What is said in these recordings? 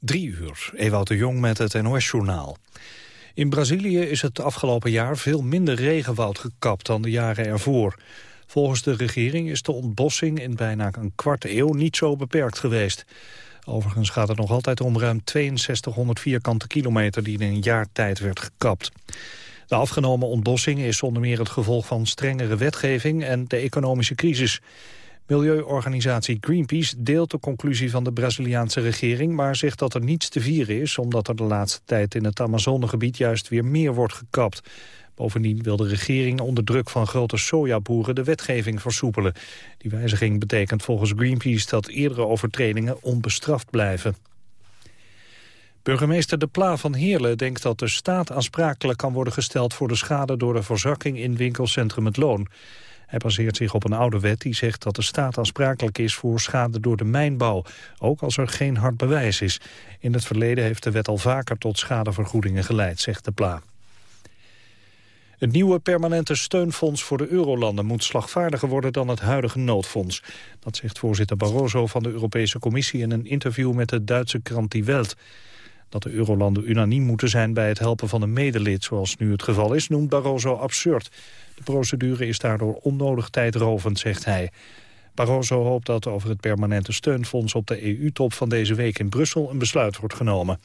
Drie uur, Ewout de Jong met het NOS-journaal. In Brazilië is het afgelopen jaar veel minder regenwoud gekapt dan de jaren ervoor. Volgens de regering is de ontbossing in bijna een kwart eeuw niet zo beperkt geweest. Overigens gaat het nog altijd om ruim 6200 vierkante kilometer die in een jaar tijd werd gekapt. De afgenomen ontbossing is onder meer het gevolg van strengere wetgeving en de economische crisis. Milieuorganisatie Greenpeace deelt de conclusie van de Braziliaanse regering... maar zegt dat er niets te vieren is... omdat er de laatste tijd in het Amazonegebied juist weer meer wordt gekapt. Bovendien wil de regering onder druk van grote sojaboeren de wetgeving versoepelen. Die wijziging betekent volgens Greenpeace dat eerdere overtredingen onbestraft blijven. Burgemeester De Pla van Heerlen denkt dat de staat aansprakelijk kan worden gesteld voor de schade door de verzakking in winkelcentrum Het Loon. Hij baseert zich op een oude wet die zegt dat de staat aansprakelijk is voor schade door de mijnbouw, ook als er geen hard bewijs is. In het verleden heeft de wet al vaker tot schadevergoedingen geleid, zegt de Pla. Het nieuwe permanente steunfonds voor de eurolanden moet slagvaardiger worden dan het huidige noodfonds. Dat zegt voorzitter Barroso van de Europese Commissie in een interview met de Duitse krant Die Welt. Dat de eurolanden unaniem moeten zijn bij het helpen van een medelid, zoals nu het geval is, noemt Barroso absurd. De procedure is daardoor onnodig tijdrovend, zegt hij. Barroso hoopt dat over het permanente steunfonds op de EU-top van deze week in Brussel een besluit wordt genomen.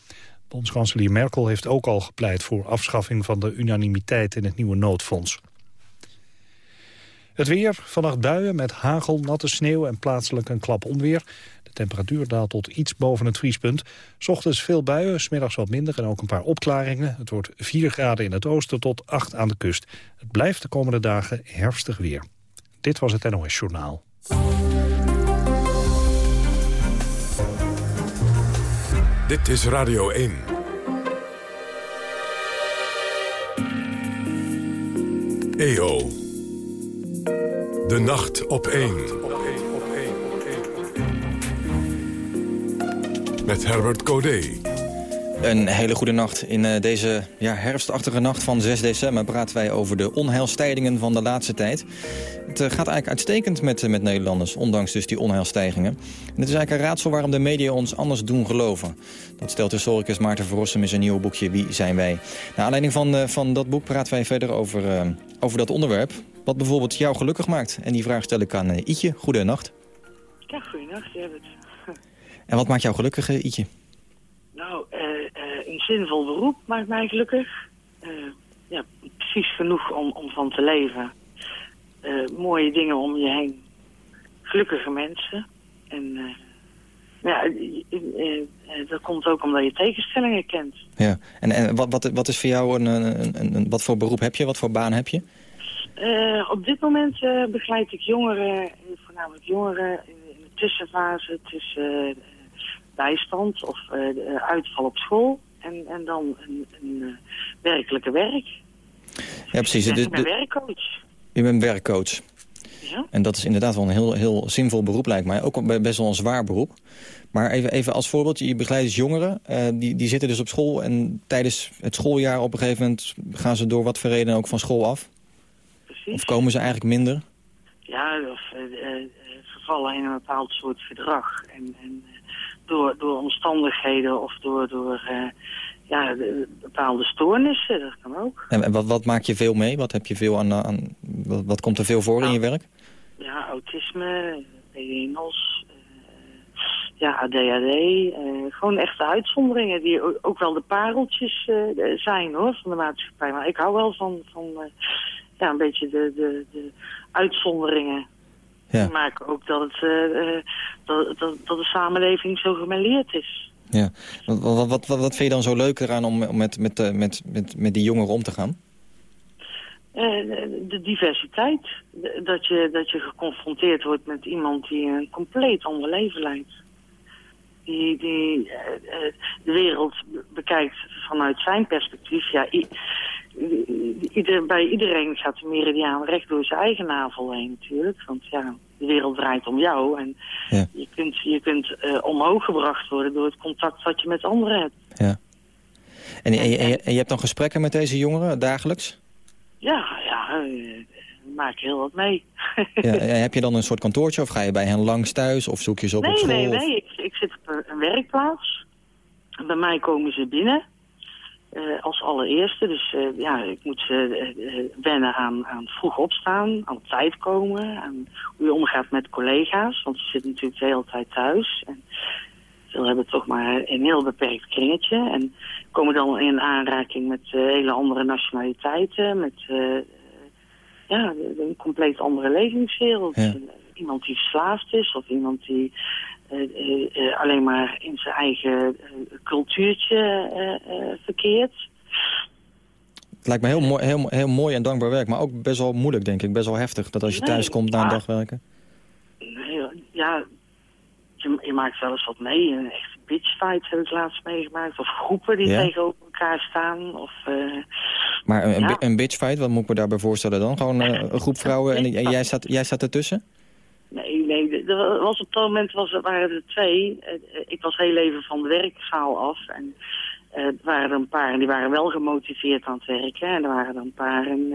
Bondskanselier Merkel heeft ook al gepleit voor afschaffing van de unanimiteit in het nieuwe noodfonds. Het weer, vannacht buien met hagel, natte sneeuw en plaatselijk een klap onweer. Temperatuur daalt tot iets boven het vriespunt. Ochtends veel buien, smiddags wat minder en ook een paar opklaringen. Het wordt 4 graden in het oosten tot 8 aan de kust. Het blijft de komende dagen herfstig weer. Dit was het NOS Journaal. Dit is Radio 1. EO. De nacht op 1. Met Herbert Codé. Een hele goede nacht. In uh, deze ja, herfstachtige nacht van 6 december praten wij over de onheilstijdingen van de laatste tijd. Het uh, gaat eigenlijk uitstekend met, uh, met Nederlanders, ondanks dus die onheilstijgingen. En het is eigenlijk een raadsel waarom de media ons anders doen geloven. Dat stelt historicus Maarten Verrossum in zijn nieuwe boekje Wie zijn wij? Naar aanleiding van, van dat boek praten wij verder over, over dat onderwerp. Wat bijvoorbeeld jou gelukkig maakt. En die vraag stel ik aan Ietje. Goedenacht. Ja, goedenacht, Herbert. En wat maakt jou gelukkig, Ietje? Nou, uh, uh, een zinvol beroep maakt mij gelukkig. Uh, ja, precies genoeg om, om van te leven. mooie dingen om je heen. Gelukkige mensen. En ja, dat komt ook omdat je tegenstellingen kent. Ja, en, en wat, wat, wat is voor jou een, een, een, wat voor beroep heb je? Wat voor baan heb je? op dit moment begeleid ik jongeren, voornamelijk jongeren, in, in de tussenfase tussen bijstand of uh, uitval op school. En, en dan een, een uh, werkelijke werk. Ja, precies. Ik ben werkcoach. Je bent werkcoach. Ja. En dat is inderdaad wel een heel, heel zinvol beroep, lijkt mij. Ook best wel een zwaar beroep. Maar even, even als voorbeeld, je begeleidt dus jongeren. Uh, die, die zitten dus op school en tijdens het schooljaar op een gegeven moment... gaan ze door wat voor reden ook van school af? Precies. Of komen ze eigenlijk minder? Ja, of vervallen in een bepaald soort gedrag. En, en door, door omstandigheden of door, door uh, ja, de, bepaalde stoornissen. Dat kan ook. En wat, wat maak je veel mee? Wat, heb je veel aan, aan, wat, wat komt er veel voor nou, in je werk? Ja, autisme, PNOS, uh, ja, ADHD. Uh, gewoon echte uitzonderingen die ook wel de pareltjes zijn hoor, van de maatschappij. Maar ik hou wel van, van ja, een beetje de, de, de uitzonderingen ja. maken ook dat, het, uh, dat, dat, dat de samenleving zo gemêleerd is. Ja. Wat, wat, wat, wat vind je dan zo leuk eraan om met, met, met, met, met die jongeren om te gaan? De diversiteit. Dat je, dat je geconfronteerd wordt met iemand die een compleet ander leven leidt. Die, die uh, de wereld bekijkt vanuit zijn perspectief. Ja, ieder, bij iedereen gaat de meridiaan recht door zijn eigen navel heen natuurlijk. Want ja, de wereld draait om jou. En ja. je kunt, je kunt uh, omhoog gebracht worden door het contact wat je met anderen hebt. Ja. En, en, en, en je hebt dan gesprekken met deze jongeren dagelijks? Ja, ja, uh, maak heel wat mee. ja, heb je dan een soort kantoortje of ga je bij hen langs thuis of zoek je ze op nee, op school? Nee, of... nee, ik, ik zit op een werkplaats. bij mij komen ze binnen. Uh, als allereerste. Dus uh, ja, ik moet ze uh, wennen aan, aan vroeg opstaan, aan tijd komen, aan hoe je omgaat met collega's. Want ze zitten natuurlijk de hele tijd thuis. En veel hebben toch maar een heel beperkt kringetje. En komen dan in aanraking met hele andere nationaliteiten, met ja, een compleet andere levingswereld. Ja. Iemand die verslaafd is of iemand die uh, alleen maar in zijn eigen cultuurtje verkeert. Het lijkt me heel mooi, heel, heel mooi en dankbaar werk, maar ook best wel moeilijk, denk ik. Best wel heftig, dat als je thuis komt na een dag werken. Nee, ja, je, je, maakt wel eens wat mee. Een echte bitchfight heb ik laatst meegemaakt. Of groepen die tegenover elkaar staan. Of, uh, maar een, ja. een bitchfight, wat moet ik me daarbij voorstellen dan? Gewoon uh, een groep vrouwen en, en jij, staat, jij staat ertussen? Nee, nee. Er was op dat moment was, waren er twee. Ik was heel even van de werkzaal af. En er waren er een paar en die waren wel gemotiveerd aan het werken. En er waren er een paar en,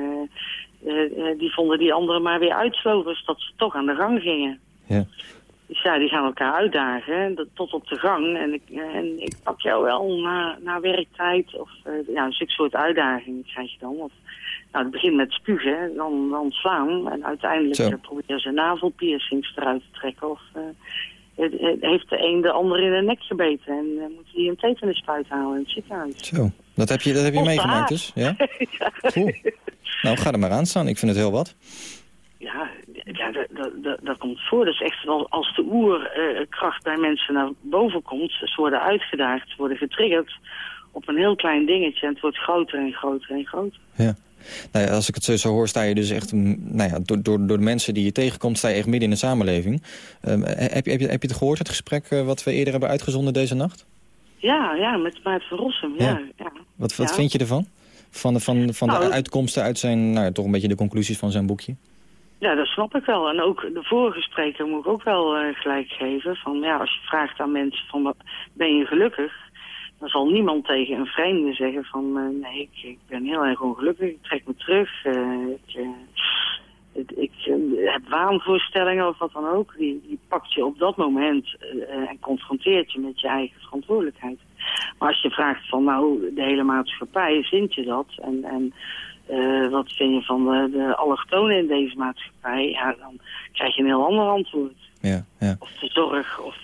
die vonden die anderen maar weer uitslovers dat ze toch aan de gang gingen. Ja. Dus ja, die gaan elkaar uitdagen tot op de gang. En ik, en ik pak jou wel na, na werktijd. Of ja, een soort uitdaging krijg je dan. Of, nou, het begint met spugen, dan, dan slaan. En uiteindelijk proberen ze navelpiercings eruit te trekken. Of heeft de een de ander in de nek gebeten. En uh, moet hij een tetanuspuit halen in het ziekenhuis. Zo, dat heb je, dat heb je meegemaakt dus? Ja? ja. Cool. Nou, ga er maar aan staan. Ik vind het heel wat. Ja, ja dat, dat, dat komt voor. Dat is echt wel als de oerkracht bij mensen naar boven komt. Ze worden uitgedaagd, ze worden getriggerd op een heel klein dingetje. En het wordt groter en groter en groter. Ja. Nou ja, als ik het zo, zo hoor, sta je dus echt... Nou ja, door, door, door de mensen die je tegenkomt, sta je echt midden in de samenleving. Um, heb, je, heb, je, heb je het gehoord, het gesprek uh, wat we eerder hebben uitgezonden deze nacht? Ja, ja met Maart van Rossum, ja. ja. Wat, wat vind je ervan? Van de, van, van nou, de uitkomsten uit zijn, nou, toch een beetje de conclusies van zijn boekje? Ja, dat snap ik wel. En ook de vorige spreker moet ik ook wel uh, gelijk geven. Van, ja, als je vraagt aan mensen van, ben je gelukkig? Dan zal niemand tegen een vreemde zeggen van... Uh, nee, ik, ben heel erg ongelukkig, ik trek me terug. Uh, ik, ik, heb waanvoorstellingen of wat dan ook. Die, die pakt je op dat moment en confronteert je met je eigen verantwoordelijkheid. Maar als je vraagt van nou, de hele maatschappij, vind je dat? En, en wat vind je van de, de allochtonen in deze maatschappij? Ja, dan krijg je een heel ander antwoord. Ja, ja. Of de zorg of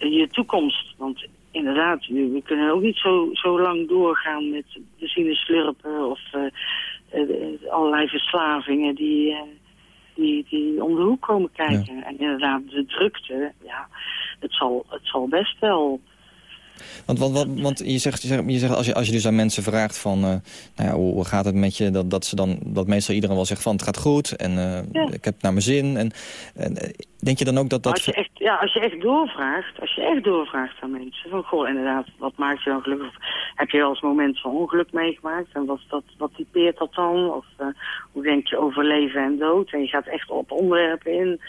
je toekomst. Want inderdaad, we kunnen ook niet zo, zo lang doorgaan met benzine slurpen of allerlei verslavingen die, die, die om de hoek komen kijken. Ja. En inderdaad, de drukte, ja, het zal, het zal best wel want, want, want, want je, zegt, je, zegt, je zegt als, je, als je dus aan mensen vraagt van, uh, nou ja, hoe gaat het met je, dat, dat ze dan, dat meestal iedereen wel zegt van het gaat goed en ja. ik heb naar mijn zin. En, en uh, denk je dan ook dat dat... Als je, echt, ja, als je echt doorvraagt, als je echt doorvraagt aan mensen, van goh inderdaad, wat maakt je dan gelukkig? Of, heb je wel eens moment van ongeluk meegemaakt en wat, dat, wat typeert dat dan? Of hoe denk je over leven en dood? En je gaat echt op onderwerpen in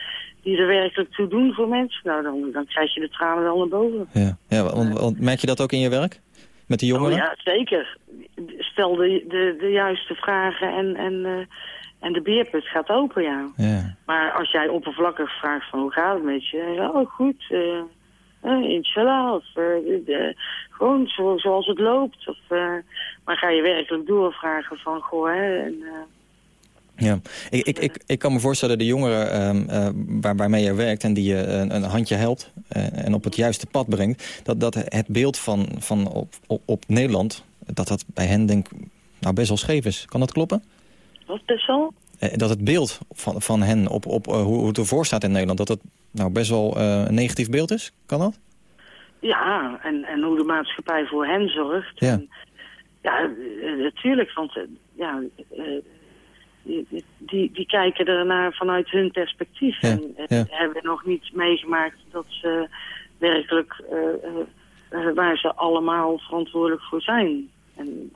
die er werkelijk toe doen voor mensen, nou, dan, dan krijg je de tranen wel naar boven. Ja, ja want, want merk je dat ook in je werk? Met de jongeren? Oh, ja, zeker. Stel de, de, de juiste vragen en, en, uh, en de beerput gaat open, ja. ja. Maar als jij oppervlakkig vraagt van hoe gaat het met je? Ja, oh, goed, uh, uh, inshallah. Of gewoon zo, zoals het loopt. Of, maar ga je werkelijk doorvragen van, goh, hè, en, ja, ik, ik, ik, ik kan me voorstellen de jongeren um, uh, waar, waarmee je werkt... en die je een, een handje helpt uh, en op het juiste pad brengt... dat, dat het beeld van, van op, op, op Nederland, dat dat bij hen denk nou best wel scheef is. Kan dat kloppen? Best wel? Uh, dat het beeld van, van hen op, op hoe, hoe het ervoor staat in Nederland... dat het nou best wel een negatief beeld is. Kan dat? Ja, en, en hoe de maatschappij voor hen zorgt. Ja, en, ja natuurlijk, want ja die, die, die kijken ernaar vanuit hun perspectief. Ja, en ja. hebben nog niet meegemaakt dat ze werkelijk uh, uh, waar ze allemaal verantwoordelijk voor zijn. En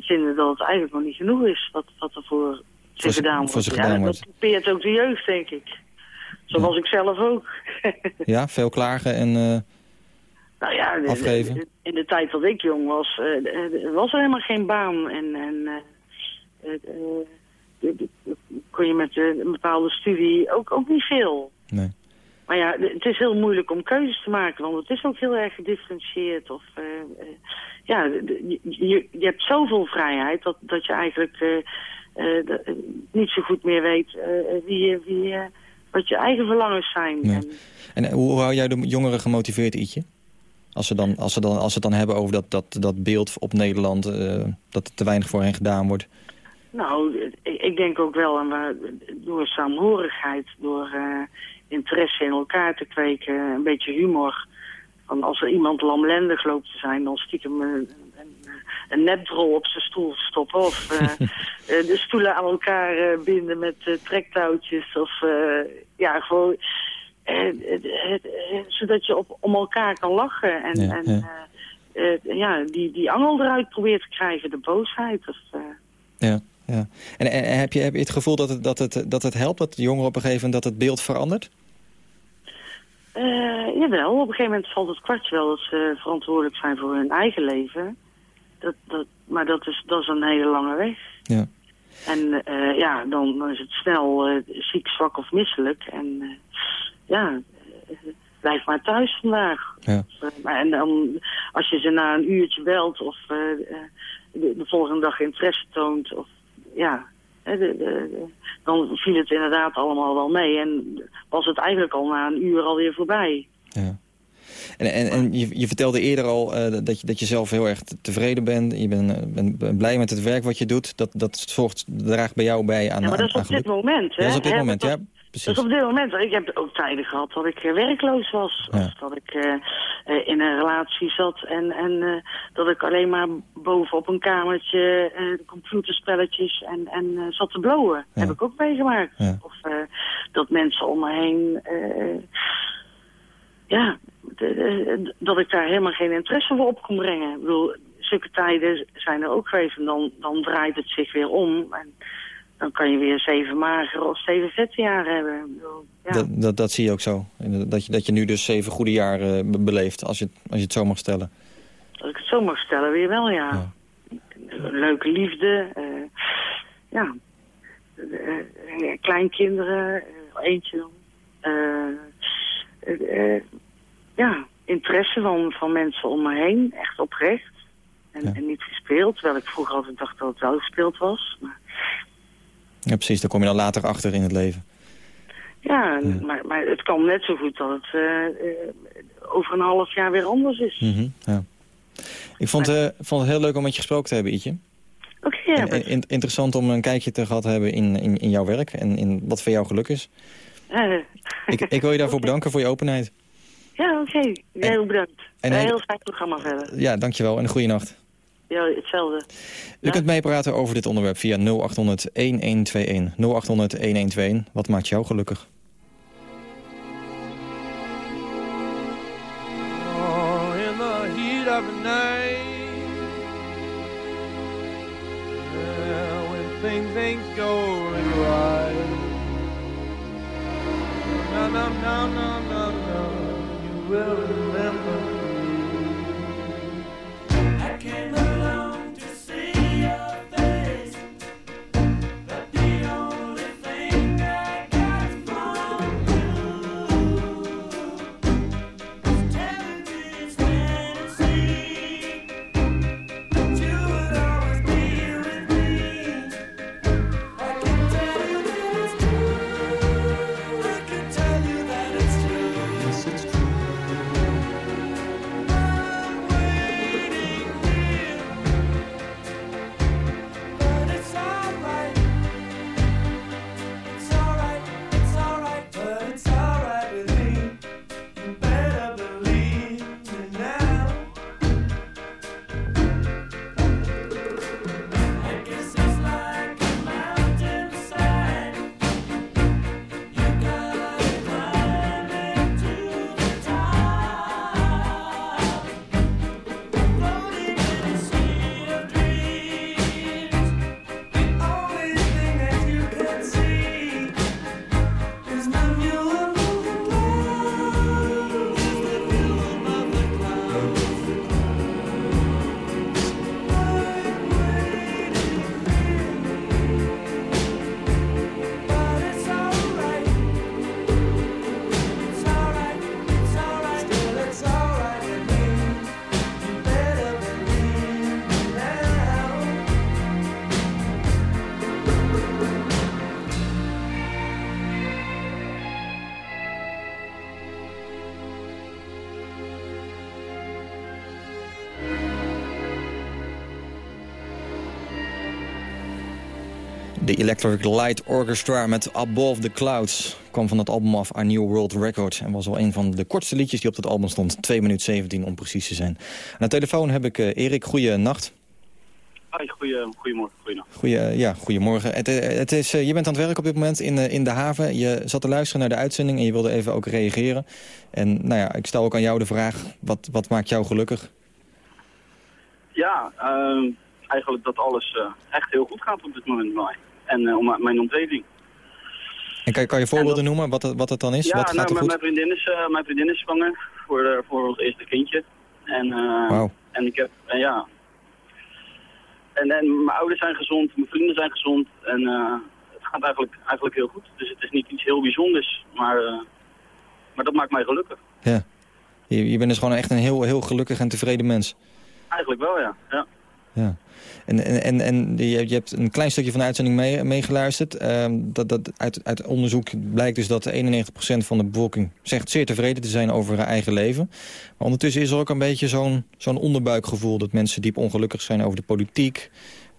vinden dat het eigenlijk nog niet genoeg is wat, wat er voor ze gedaan wordt. Voor ze gedaan ja, wordt. Dat typeert ook de jeugd, denk ik. Zoals ik zelf ook. ja, veel klagen en nou ja, afgeven. In de tijd dat ik jong was, was er helemaal geen baan. En, en kon je met een bepaalde studie ook, ook niet veel. Nee. Maar ja, het is heel moeilijk om keuzes te maken, want het is ook heel erg gedifferentieerd. Of, uh, uh, ja, je, je, hebt zoveel vrijheid dat, dat je eigenlijk uh, niet zo goed meer weet wie, wie, wat je eigen verlangens zijn. Ja. En, hoe hou jij de jongeren gemotiveerd, Ietje? Als ze, dan, als, ze dan, als ze het dan hebben over dat, dat, dat beeld op Nederland, dat er te weinig voor hen gedaan wordt. Nou, ik, ik denk ook wel aan door saamhorigheid, door interesse in elkaar te kweken, een beetje humor. Van als er iemand lamlendig loopt te zijn, dan stiekem een, een, een netdrol op zijn stoel stoppen. Of uh, de stoelen aan elkaar binden met uh, trektouwtjes. Of ja, gewoon... zodat je op, om elkaar kan lachen. En, ja, en ja. ja. die, die angel eruit probeert te krijgen, de boosheid. Of, ja. Ja. En, en, heb, je, heb je het gevoel dat het, dat, het, dat het helpt, dat de jongeren op een gegeven moment dat het beeld verandert? Uh, jawel, op een gegeven moment valt het kwartje wel dat ze verantwoordelijk zijn voor hun eigen leven. Dat, dat, maar dat is, dat is een hele lange weg. Ja. En uh, ja, dan, dan, is het snel uh, ziek, zwak of misselijk. En ja, blijf maar thuis vandaag. Ja. en dan, als je ze na een uurtje belt of de, de, volgende dag interesse toont... Of, ja, de, de, dan viel het inderdaad allemaal wel mee. En was het eigenlijk al na een uur alweer voorbij. Ja. En, en, en je, je vertelde eerder al uh, dat, je, dat je zelf heel erg tevreden bent. Je bent, bent blij met het werk wat je doet. Dat, dat zorgt, draagt bij jou bij aan Ja, maar dat is op dit moment. Hè? Dat is op dit moment, ja. Precies. Dus op dit moment, ik heb ook tijden gehad dat ik werkloos was. Ja. Of dat ik uh, uh, in een relatie zat en, en uh, dat ik alleen maar boven op een kamertje computerspelletjes en, en zat te blowen. Ja. Heb ik ook meegemaakt. Ja. Of dat mensen om me heen... ja, de, de, dat ik daar helemaal geen interesse voor op kon brengen. Ik bedoel, zulke tijden zijn er ook geweest en dan, dan draait het zich weer om. En, dan kan je weer zeven magere of zeven vette jaren hebben. Ja. Dat, dat, dat, zie je ook zo. Dat je, dat je nu dus zeven goede jaren beleeft, als je, als je het zo mag stellen. Als ik het zo mag stellen, weer wel, ja. ja. Leuke liefde, uh, ja. Uh, kleinkinderen, uh, eentje dan. ja, interesse van, van mensen om me heen, echt oprecht. En, ja. en niet gespeeld, terwijl ik vroeger altijd dacht dat het wel gespeeld was. Maar ja, precies. Daar kom je dan later achter in het leven. Ja, ja. Maar, maar het kan net zo goed dat het uh, over een half jaar weer anders is. Mm -hmm, ja. Ik vond, uh, vond het heel leuk om met je gesproken te hebben, Ietje. Oké, okay, ja. In, interessant om een kijkje te gehad hebben in, in, in jouw werk en in wat voor jou geluk is. ik, ik wil je daarvoor okay. bedanken voor je openheid. Ja, oké. Okay. Heel bedankt. En een heel fijn programma verder. Ja, dankjewel en een goede nacht. Ja, hetzelfde. U ja. kunt meepraten over dit onderwerp via 0800-1121. 0800-1121. Wat maakt jou gelukkig? Oh, in the heat of the night yeah, When things ain't going right No, no, no, no, no, no You will De Electric Light Orchestra met Above the Clouds kwam van het album af A New World Record... en was al een van de kortste liedjes die op dat album stond. 2 minuten 17 om precies te zijn. Aan de telefoon heb ik uh, Erik. Goeie nacht. Hoi, goedemorgen. Goeie, ja, goedemorgen. Het, eh, het is, je bent aan het werk op dit moment in, in de haven. Je zat te luisteren naar de uitzending en je wilde even ook reageren. En nou ja, ik stel ook aan jou de vraag, wat, wat maakt jou gelukkig? Ja, uh, eigenlijk dat alles echt heel goed gaat op dit moment bij mij. En om mijn omgeving. En kan, kan je voorbeelden dat... noemen, wat het, wat het dan is? Ja, wat gaat nou, er goed? Mijn, vriendin is, mijn vriendin is zwanger voor, voor ons eerste kindje. En, wow. en ik heb, en ja, en, en mijn ouders zijn gezond, mijn vrienden zijn gezond. En het gaat eigenlijk, eigenlijk heel goed. Dus het is niet iets heel bijzonders. Maar, maar dat maakt mij gelukkig. Ja. Je, je bent dus gewoon echt een heel, heel gelukkig en tevreden mens. Eigenlijk wel, ja. ja. ja. En, en, en, en je, je hebt een klein stukje van de uitzending mee, meegeluisterd. Uh, dat, dat, uit, uit onderzoek blijkt dus dat 91% van de bevolking zegt zeer tevreden te zijn over haar eigen leven. Maar ondertussen is er ook een beetje zo'n zo'n onderbuikgevoel... dat mensen diep ongelukkig zijn over de politiek.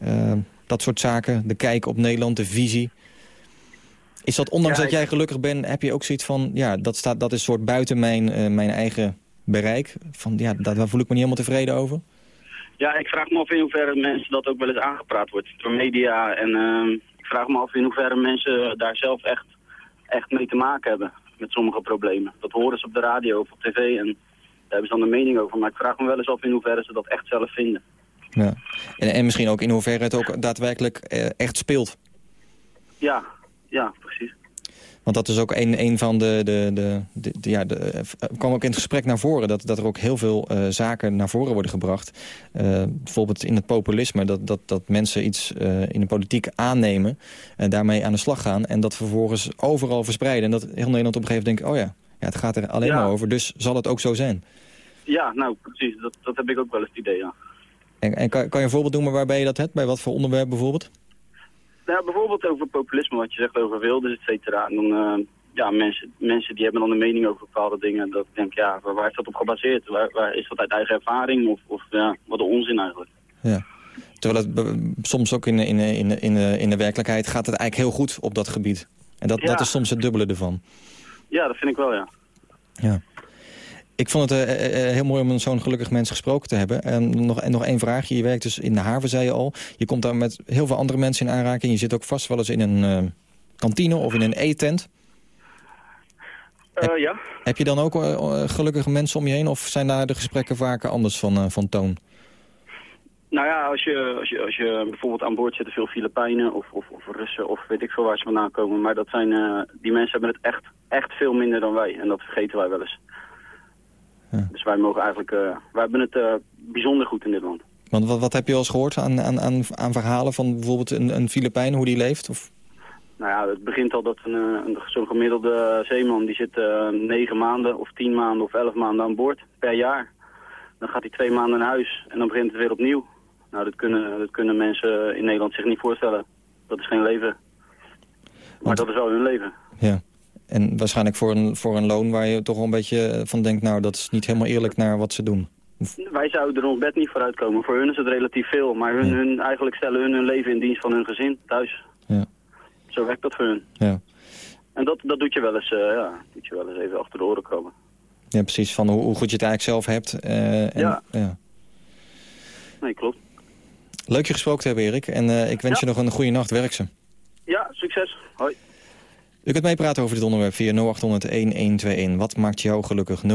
Uh, dat soort zaken, de kijk op Nederland, de visie. Is dat, ondanks Ja, dat jij gelukkig bent, heb je ook zoiets van... ja, dat, staat, dat is soort buiten mijn, eh, mijn eigen bereik. Van, ja, daar voel ik me niet helemaal tevreden over. Ja, ik vraag me af in hoeverre mensen dat ook wel eens aangepraat wordt door media. En ehm, ik vraag me af in hoeverre mensen daar zelf echt, echt mee te maken hebben met sommige problemen. Dat horen ze op de radio of op tv en daar hebben ze dan een mening over. Maar ik vraag me wel eens af in hoeverre ze dat echt zelf vinden. Ja. En, en misschien ook in hoeverre het ook daadwerkelijk eh, echt speelt. Ja, ja, precies. Want dat is ook een, een van de... de, de, de, de- ja, de, eh, kwam ook in het gesprek naar voren... dat, dat er ook heel veel eh, zaken naar voren worden gebracht. Eh, bijvoorbeeld in het populisme. Dat, dat, dat mensen iets eh, in de politiek aannemen... en daarmee aan de slag gaan... en dat vervolgens overal verspreiden. En dat heel Nederland op een gegeven moment denkt... oh ja, ja het gaat er alleen Ja. maar over, dus zal het ook zo zijn. Ja, nou precies. Dat, dat heb ik ook wel eens het idee, ja. En, en kan, kan je een voorbeeld noemen waarbij je dat hebt? Bij wat voor onderwerp bijvoorbeeld? Nou, bijvoorbeeld over populisme, wat je zegt over Wilders, et cetera. En dan, eh, ja, mensen, mensen die hebben dan een mening over bepaalde dingen. Dat ik denk, ja, waar, waar is dat op gebaseerd? Waar, waar is dat uit eigen ervaring? Of, of ja, wat een onzin eigenlijk. Ja. Terwijl het soms ook in, in, in, in, in de werkelijkheid gaat het eigenlijk heel goed op dat gebied. En dat, Ja. dat is soms het dubbele ervan. Ja, dat vind ik wel, ja. Ja. Ik vond het eh, eh, eh, heel mooi om zo'n gelukkig mens gesproken te hebben. En nog, en nog één vraagje. Je werkt dus in de haven, zei je al. Je komt daar met heel veel andere mensen in aanraking. Je zit ook vast wel eens in een kantine of in een eettent. Eh, ja. Heb je dan ook gelukkige mensen om je heen? Of zijn daar de gesprekken vaker anders van, van toon? Nou ja, als je, als je, als je bijvoorbeeld aan boord zitten veel Filipijnen of, of, of Russen of weet ik veel waar ze vandaan komen. Maar dat zijn, die mensen hebben het echt, echt veel minder dan wij. En dat vergeten wij wel eens. Ja. Dus wij mogen eigenlijk, eh, wij hebben het eh, bijzonder goed in dit land. Want wat, wat heb je al eens gehoord aan, aan, aan, aan verhalen van bijvoorbeeld een, een Filipijn, hoe die leeft? Of, Nou ja, het begint al dat een, eh, een, zo'n gemiddelde zeeman die zit negen maanden of tien maanden of elf maanden aan boord per jaar. Dan gaat hij twee maanden naar huis en dan begint het weer opnieuw. Nou, dat kunnen, dat kunnen mensen in Nederland zich niet voorstellen. Dat is geen leven. Maar Want- dat is wel hun leven. ja. En waarschijnlijk voor een, voor een loon waar je toch wel een beetje van denkt... nou, dat is niet helemaal eerlijk naar wat ze doen. Wij zouden er ons bed niet voor uitkomen. Voor hun is het relatief veel. Maar hun, Ja. hun, eigenlijk stellen hun hun leven in dienst van hun gezin thuis. Ja. Zo werkt dat voor hun. Ja. En dat, dat doet, je wel eens, eh, ja, doet je wel eens even achter de oren komen. Ja, precies. Van hoe, hoe goed je het eigenlijk zelf hebt. eh, en, Ja. ja. Nee, klopt. Leuk je gesproken te hebben, Erik. En eh, ik wens je nog een goede nacht. Werk ze. Ja, succes. Hoi. U kunt meepraten over dit onderwerp via 0800-1121. Wat maakt jou gelukkig? 0800-1121.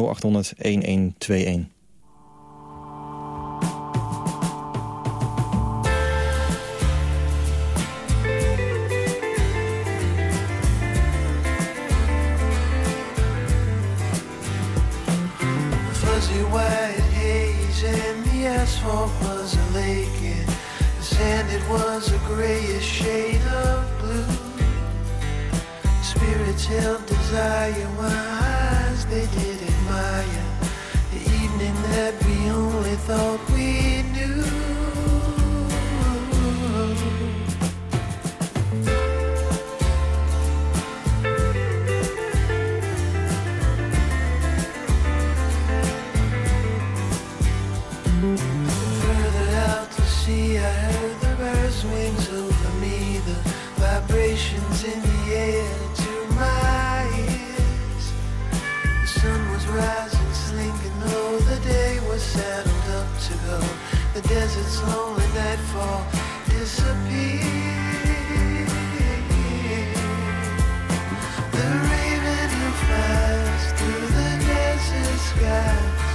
Fuzzy white haze and the asphalt was a lake and the sand it was a grayish shade Spirits held desire while eyes they did admire. The evening that we only thought we The desert's lonely nightfall disappear. The raven who flies through the desert skies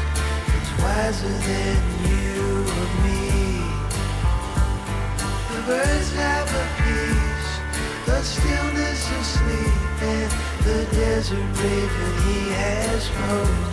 is wiser than you or me. The birds have a peace, the stillness of sleep, and the desert raven he has poetry.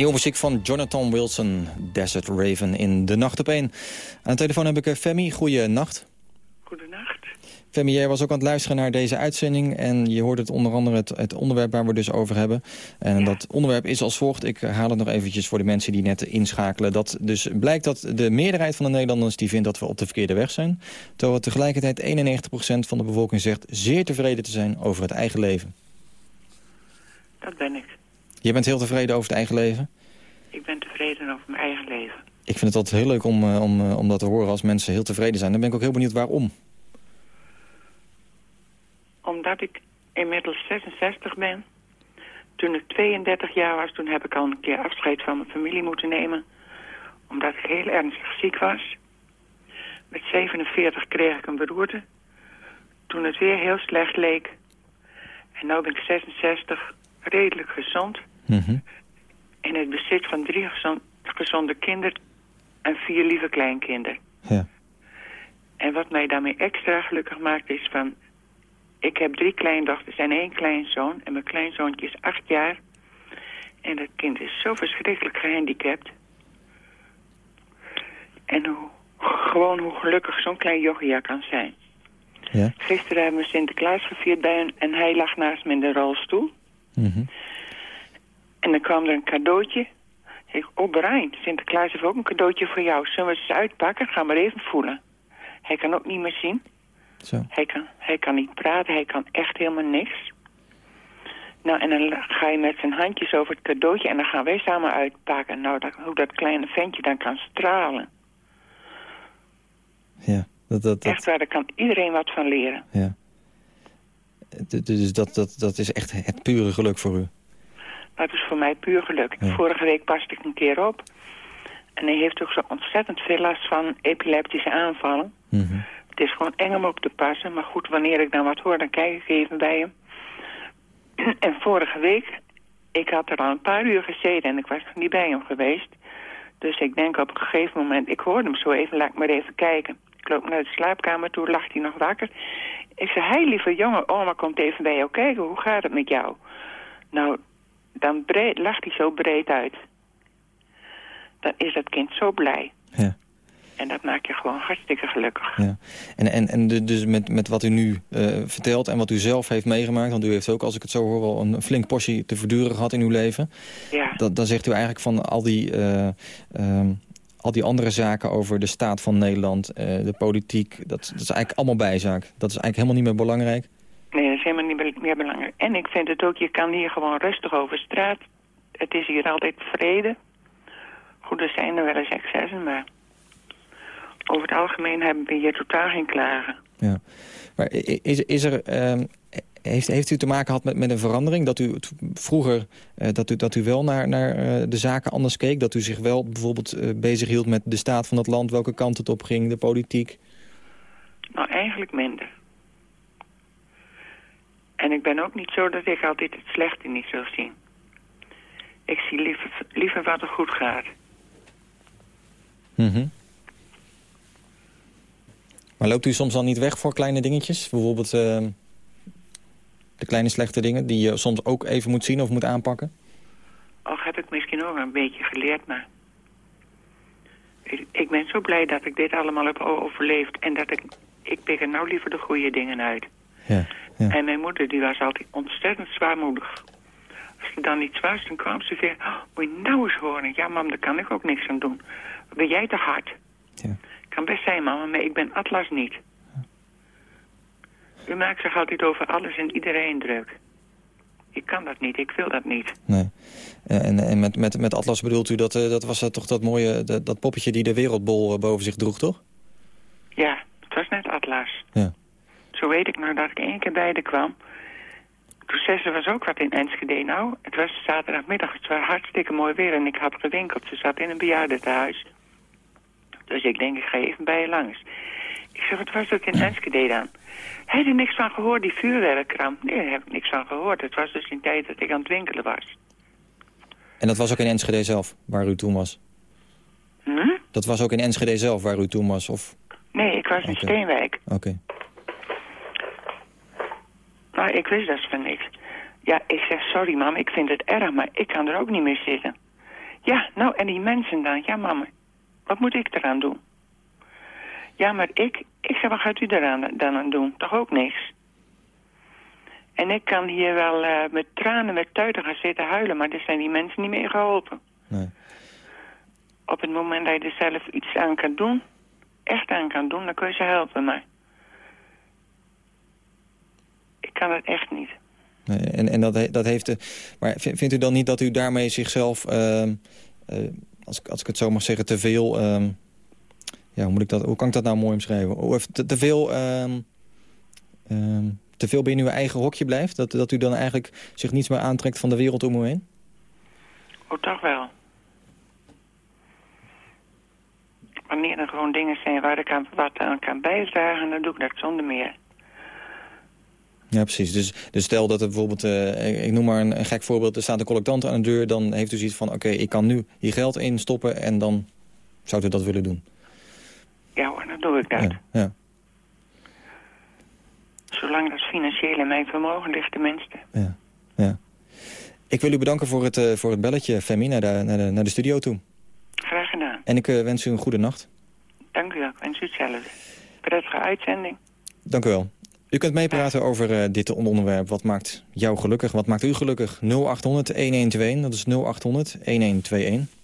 Nieuwe muziek van Jonathan Wilson, Desert Raven in De Nacht op 1. Aan de telefoon heb ik eh, Femi. Goeie nacht. Goedenacht. Femi, jij was ook aan het luisteren naar deze uitzending... en je hoort het onder andere het, het onderwerp waar we dus over hebben. En dat onderwerp is als volgt. Ik haal het nog eventjes voor de mensen die net inschakelen. Dat dus blijkt dat de meerderheid van de Nederlanders... die vindt dat we op de verkeerde weg zijn. Terwijl tegelijkertijd 91% van de bevolking zegt... zeer tevreden te zijn over het eigen leven. Dat ben ik. Je bent heel tevreden over het eigen leven? Ik ben tevreden over mijn eigen leven. Ik vind het altijd heel leuk om, eh, om, eh, om dat te horen als mensen heel tevreden zijn. Dan ben ik ook heel benieuwd waarom. Omdat ik inmiddels 66 ben. Toen ik 32 jaar was, toen heb ik al een keer afscheid van mijn familie moeten nemen. Omdat ik heel ernstig ziek was. Met 47 kreeg ik een beroerte. Toen het weer heel slecht leek. En nu ben ik 66, redelijk gezond. Mhm. In het bezit van drie gezond, gezonde kinderen en vier lieve kleinkinderen. Ja. En wat mij daarmee extra gelukkig maakt is van... Ik heb drie kleindochters en één kleinzoon. En mijn kleinzoontje is acht jaar. En dat kind is zo verschrikkelijk gehandicapt. En hoe, gewoon hoe gelukkig zo'n klein jochia kan zijn. Ja. Gisteren hebben we Sinterklaas gevierd bij hem en hij lag naast me in de rolstoel. Mhm. En dan kwam er een cadeautje. Ik zeg, oh Brian, Sinterklaas heeft ook een cadeautje voor jou. Zullen we het eens uitpakken? Ga maar even voelen. Hij kan ook niet meer zien. Zo. Hij kan, hij kan niet praten, hij kan echt helemaal niks. Nou, en dan ga je met zijn handjes over het cadeautje en dan gaan wij samen uitpakken. Nou, dat, hoe dat kleine ventje dan kan stralen. Ja. Dat, dat, dat, Echt waar, daar kan iedereen wat van leren. ja. D- Dus dat, dat, dat is echt het pure geluk voor u. Dat is voor mij puur geluk. Ja. Vorige week paste ik een keer op. En hij heeft ook zo ontzettend veel last van epileptische aanvallen. Mhm. Het is gewoon eng om op te passen. Maar goed, wanneer ik dan wat hoor, dan kijk ik even bij hem. en vorige week, ik had er al een paar uur gezeten en ik was nog niet bij hem geweest. Dus ik denk op een gegeven moment, ik hoorde hem zo even, laat ik maar even kijken. Ik loop naar de slaapkamer toe, lag hij nog wakker. Ik zei, hey lieve jongen, oma komt even bij jou kijken, hoe gaat het met jou? Nou, dan breed, lacht hij zo breed uit. Dan is dat kind zo blij. Ja. En dat maakt je gewoon hartstikke gelukkig. Ja. En, en, en dus met, met wat u nu eh, vertelt en wat u zelf heeft meegemaakt... want u heeft ook, als ik het zo hoor, wel een flink portie te verduren gehad in uw leven... Ja, Dan, dan zegt u eigenlijk van al die, eh, ehm, al die andere zaken over de staat van Nederland... eh, de politiek, dat, dat is eigenlijk allemaal bijzaak. Dat is eigenlijk helemaal niet meer belangrijk. Nee, dat is helemaal niet meer belangrijk. En ik vind het ook, je kan hier gewoon rustig over straat. Het is hier altijd vrede. Goed, er zijn er wel eens excessen, maar... Over het algemeen hebben we hier totaal geen klagen. Ja. Maar is, is er, ehm, heeft, heeft u te maken gehad met, met een verandering? Dat u vroeger eh, dat u, dat u wel naar, naar eh, de zaken anders keek? Dat u zich wel bijvoorbeeld eh, bezig hield met de staat van het land... welke kant het op ging, de politiek? Nou, eigenlijk minder. En ik ben ook niet zo dat ik altijd het slechte niet zou zien. Ik zie liever, liever wat er goed gaat. Mhm. Maar loopt u soms dan niet weg voor kleine dingetjes? Bijvoorbeeld ehm, de kleine slechte dingen die je soms ook even moet zien of moet aanpakken? Al heb ik misschien ook een beetje geleerd, maar... Ik, ik ben zo blij dat ik dit allemaal heb overleefd. En dat ik... Ik pik er nou liever de goede dingen uit. Ja, ja. En mijn moeder die was altijd ontzettend zwaarmoedig. Als er dan iets was, dan kwam ze weer... Oh, moet je nou eens horen. Ja, mam, daar kan ik ook niks aan doen. Ben jij te hard? Ja. Kan best zijn, mama, maar ik ben Atlas niet. U maakt zich altijd over alles en iedereen druk. Ik kan dat niet, ik wil dat niet. Nee. Eh, En, en met, met, met Atlas bedoelt u, dat, eh, dat was dat toch dat mooie dat, dat poppetje die de wereldbol eh, boven zich droeg, toch? Ja, het was net Atlas. Ja. Zo weet ik nog dat ik één keer bij de kwam. Toen zei ze, was ook wat in Enschede. Nou, het was zaterdagmiddag, het was hartstikke mooi weer en ik had gewinkeld. Ze zat in een bejaardentehuis. Dus ik denk, ik ga even bij je langs. Ik zeg, wat was dat in Enschede dan? Heb je er niks van gehoord, die vuurwerkramp? Nee, daar heb ik niks van gehoord. Het was dus in tijd dat ik aan het winkelen was. En dat was ook in Enschede zelf, waar u toen was? Hm? Dat was ook in Enschede zelf, waar u toen was? Of... Nee, ik was in. Steenwijk. Oké. Maar ik wist dus van niks. Ja, ik zeg, sorry mam, ik vind het erg, maar ik kan er ook niet meer zitten. Ja, nou, en die mensen dan? Ja, mama, wat moet ik eraan doen? Ja, maar ik, ik zeg, wat gaat u eraan dan aan doen? Toch ook niks? En ik kan hier wel eh, met tranen, met tuiten gaan zitten huilen, maar er zijn die mensen niet meer geholpen. Nee. Op het moment dat je er zelf iets aan kan doen, echt aan kan doen, dan kun je ze helpen, maar... Ik kan het echt niet. En en dat, dat heeft... De, maar vi- vindt u dan niet dat u daarmee zichzelf, ehm, eh, als, ik- als ik het zo mag zeggen, te veel... ehm, ja, hoe, moet ik dat, hoe kan ik dat nou mooi omschrijven? Hoe heeft te, te veel... ehm, te veel binnen uw eigen hokje blijft? Dat, dat u dan eigenlijk zich niets meer aantrekt van de wereld om u heen? Oh, toch wel. Wanneer er gewoon dingen zijn waar ik aan, wat aan kan bijdragen, dan doe ik dat zonder meer. Ja, precies. Dus, dus stel dat er bijvoorbeeld, eh, ik- noem maar een, een gek voorbeeld... er staat een collectant aan de deur, dan heeft u zoiets van... oké, ik kan nu hier geld in stoppen en dan zou u dat willen doen. Ja hoor, dan doe ik dat. Ja, ja, Zolang dat financieel in mijn vermogen ligt, tenminste. ja, ja. Ik wil u bedanken voor het, eh, voor het belletje, Femi, naar de, naar, de, naar de studio toe. Graag gedaan. En ik eh, wens u een goede nacht. Dank u wel. Ik wens u hetzelfde. Prettige uitzending. Dank u wel. U kunt meepraten over eh, dit onderwerp. Wat maakt jou gelukkig? Wat maakt u gelukkig? 0800-1121, dat is 0800-1121.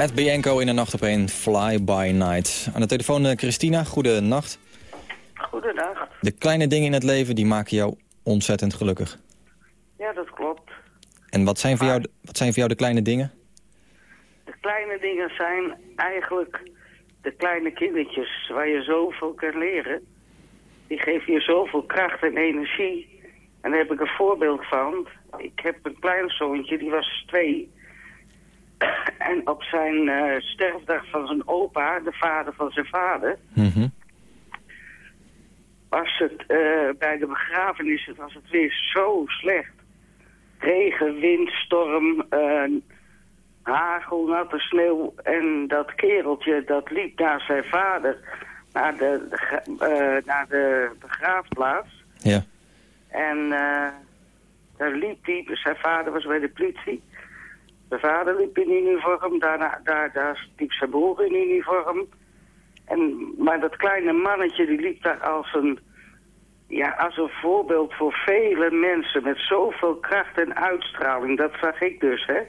Met Bianco in de nacht op een Fly By Night. Aan de telefoon eh, Christina, goede nacht. Goedendag. De kleine dingen in het leven die maken jou ontzettend gelukkig. Ja, dat klopt. En wat zijn voor jou, de- wat zijn voor jou de kleine dingen? De kleine dingen zijn eigenlijk de kleine kindertjes waar je zoveel kan leren. Die geven je zoveel kracht en energie. En daar heb ik een voorbeeld van. Ik heb een kleinzoontje, die was twee. En op zijn eh, sterfdag van zijn opa, de vader van zijn vader... Mhm. was het eh, bij de begrafenis was het weer zo slecht. Regen, wind, storm, hagel, natte sneeuw. En dat kereltje dat liep naar zijn vader naar de, eh, naar de begraafplaats. Ja. En daar liep hij, zijn vader was bij de politie. Zijn vader liep in uniform, daarna, daar, daar liep zijn broer in uniform. En, maar dat kleine mannetje die liep daar als een, ja, als een voorbeeld voor vele mensen met zoveel kracht en uitstraling. Dat zag ik dus, hè.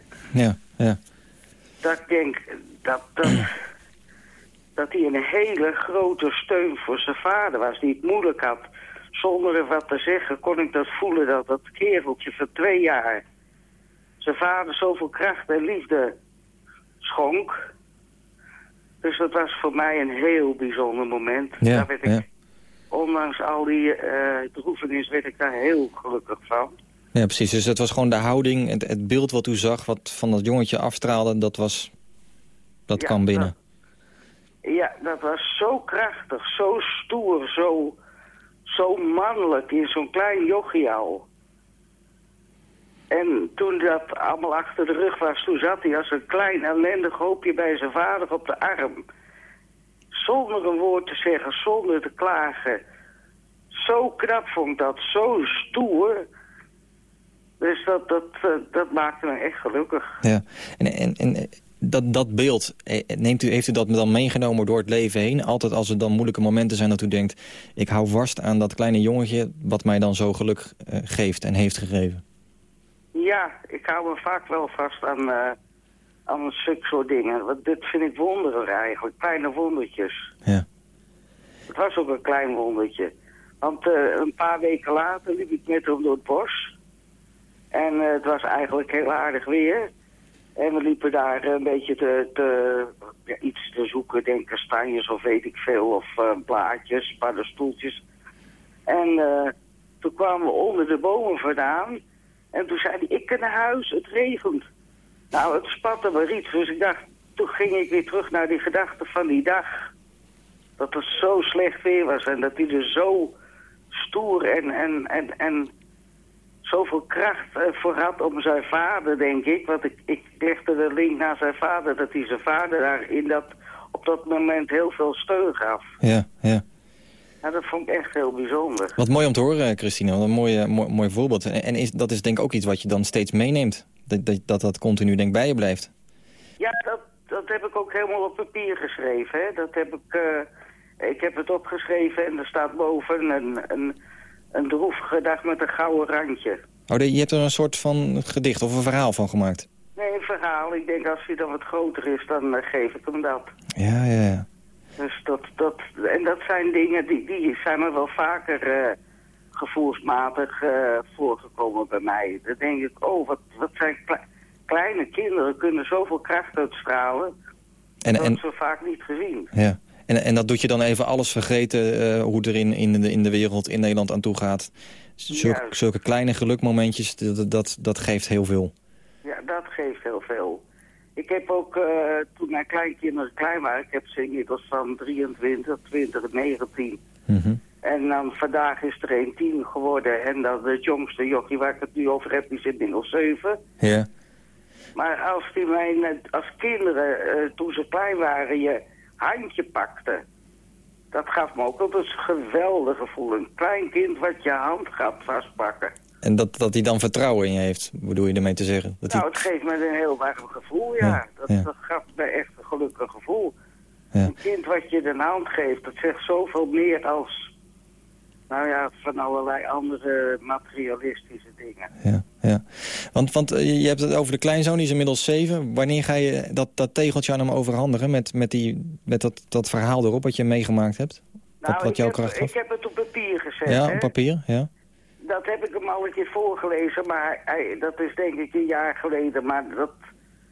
Ja, ja. Dat ik denk dat, dat, dat hij een hele grote steun voor zijn vader was, die het moeilijk had. Zonder er wat te zeggen kon ik dat voelen dat dat kereltje van twee jaar zijn vader zoveel kracht en liefde schonk. Dus dat was voor mij een heel bijzonder moment. Ja, daar werd ik, ja. ondanks al die eh droefenis, werd ik daar heel gelukkig van. ja, precies. Dus het was gewoon de houding, het, het beeld wat u zag... wat van dat jongetje afstraalde, dat was... Dat Ja, kwam binnen. Ja, dat was zo krachtig, zo stoer, zo, zo mannelijk in zo'n klein jochie al. En toen dat allemaal achter de rug was, toen zat hij als een klein ellendig hoopje bij zijn vader op de arm. Zonder een woord te zeggen, zonder te klagen. Zo knap vond dat, zo stoer. Dus dat, dat, eh, dat maakte me echt gelukkig. Ja. En, en, en eh, dat, dat beeld, eh, neemt u, heeft u dat dan meegenomen door het leven heen? Altijd als er dan moeilijke momenten zijn dat u denkt... ik hou vast aan dat kleine jongetje wat mij dan zo geluk geeft en heeft gegeven. Ja, ik hou me vaak wel vast aan, eh aan een stuk soort dingen. Want dit vind ik wonderen eigenlijk, kleine wondertjes. Ja. Het was ook een klein wondertje. Want eh, een paar weken later liep ik met hem door het bos. En eh, het was eigenlijk heel aardig weer. En we liepen daar een beetje te, te, ja, iets te zoeken, denk kastanjes of weet ik veel, of eh, blaadjes, paddenstoeltjes. En toen kwamen we onder de bomen vandaan. En toen zei hij, ik kan naar huis, het regent. Nou, het spatte me iets, dus ik dacht, toen ging ik weer terug naar die gedachte van die dag. Dat het zo slecht weer was en dat hij er zo stoer en, en, en, en zoveel kracht eh, voor had om zijn vader, denk ik. Want ik, ik legde de link naar zijn vader, dat hij zijn vader daar in dat, op dat moment heel veel steun gaf. Ja, ja. Nou, dat vond ik echt heel bijzonder. Wat mooi om te horen, Christina. Wat een mooi, eh, mooi, mooi voorbeeld. En, is, dat is denk ik ook iets wat je dan steeds meeneemt. Dat dat, dat, dat continu denk bij je blijft. Ja, dat, dat heb ik ook helemaal op papier geschreven. Hè. Dat heb ik, eh, ik heb het opgeschreven en er staat boven een, een, een droevige dag met een gouden randje. Oh, je hebt er een soort van gedicht of een verhaal van gemaakt. Nee, een verhaal. Ik denk als hij dan wat groter is, dan eh, geef ik hem dat. Ja, ja, ja. Dus dat, dat, en dat zijn dingen die, die zijn me wel vaker eh, gevoelsmatig eh, voorgekomen bij mij. Dan denk ik, oh, wat, wat zijn kle- kleine kinderen kunnen zoveel kracht uitstralen. En, dat en, zo vaak niet gezien. ja. En, en dat doet je dan even alles vergeten eh, hoe het er in, in, de, in de wereld, in Nederland aan toe gaat. Zulke, zulke kleine gelukmomentjes, dat, dat, dat geeft heel veel. Ja, dat geeft heel veel. Ik heb ook, eh, toen mijn kleinkinderen klein waren, ik heb ze inmiddels van 23, 20, 19. Mhm. En dan vandaag is er een 10 geworden. En dan de jongste jochie waar ik het nu over heb, die is inmiddels 7. Ja. Maar als die mij net als kinderen, eh, toen ze klein waren, je handje pakte. Dat gaf me ook altijd een geweldig gevoel. Een klein kind wat je hand gaat vastpakken. En dat, dat hij dan vertrouwen in je heeft, bedoel je ermee te zeggen? Dat Nou, het geeft me een heel warm gevoel, ja. Ja, dat, ja. dat gaf me echt een gelukkig gevoel. Ja. Een kind wat je de hand geeft, dat zegt zoveel meer als... Nou ja, van allerlei andere materialistische dingen. Ja. ja. Want, want eh, je hebt het over de kleinzoon, die is inmiddels zeven. Wanneer ga je dat, dat tegeltje aan hem overhandigen... met, met, die, met dat, dat verhaal erop wat je meegemaakt hebt? Nou, wat, wat ik, jouw heb, kracht was? ik heb het op papier gezet. Ja, hè. op papier, ja. Dat heb ik hem al een keer voorgelezen, maar hij, dat is denk ik een jaar geleden. Maar dat,